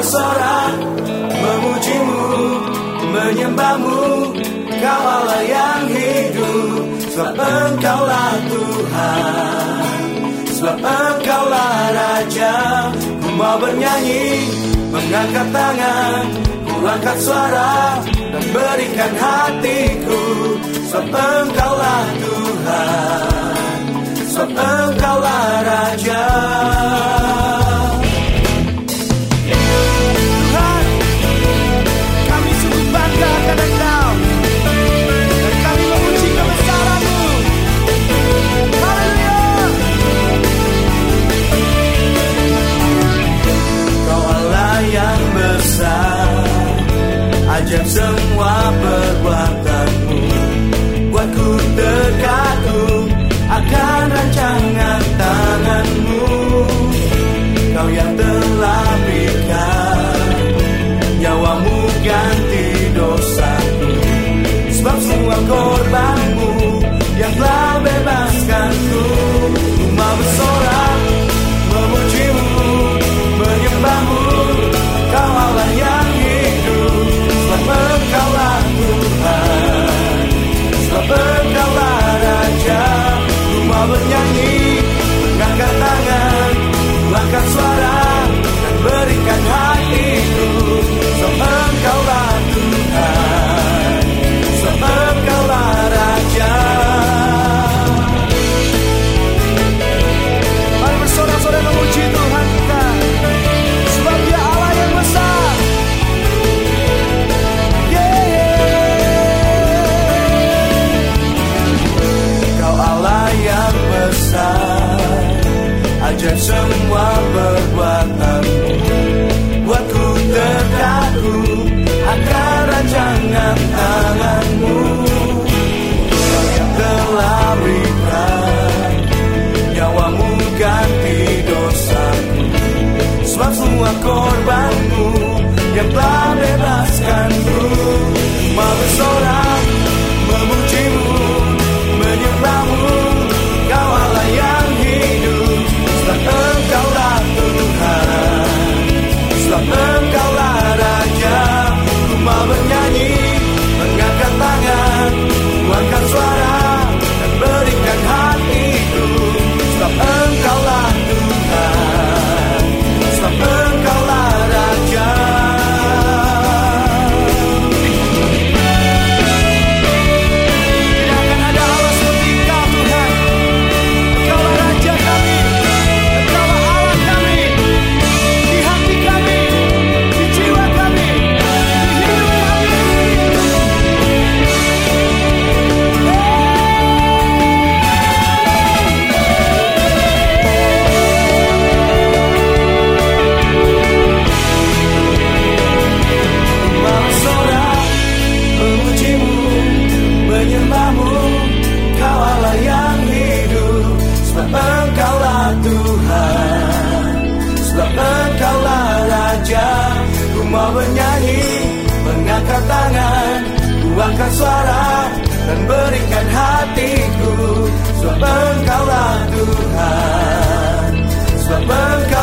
bersorak Memujimu, menyembahmu Kau Allah yang hidup. Sebab engkaulah Tuhan Sebab engkaulah Raja. Ku mau bernyanyi, mengangkat tangan Ku angkat suara dan berikan hatiku. Sebab Sejak semua perbuatanmu. Buatku dekat corbata. bernyanyi Mengangkat tangan Buangkan suara Dan berikan hatiku. Sebab engkaulah Tuhan. Sebab engkau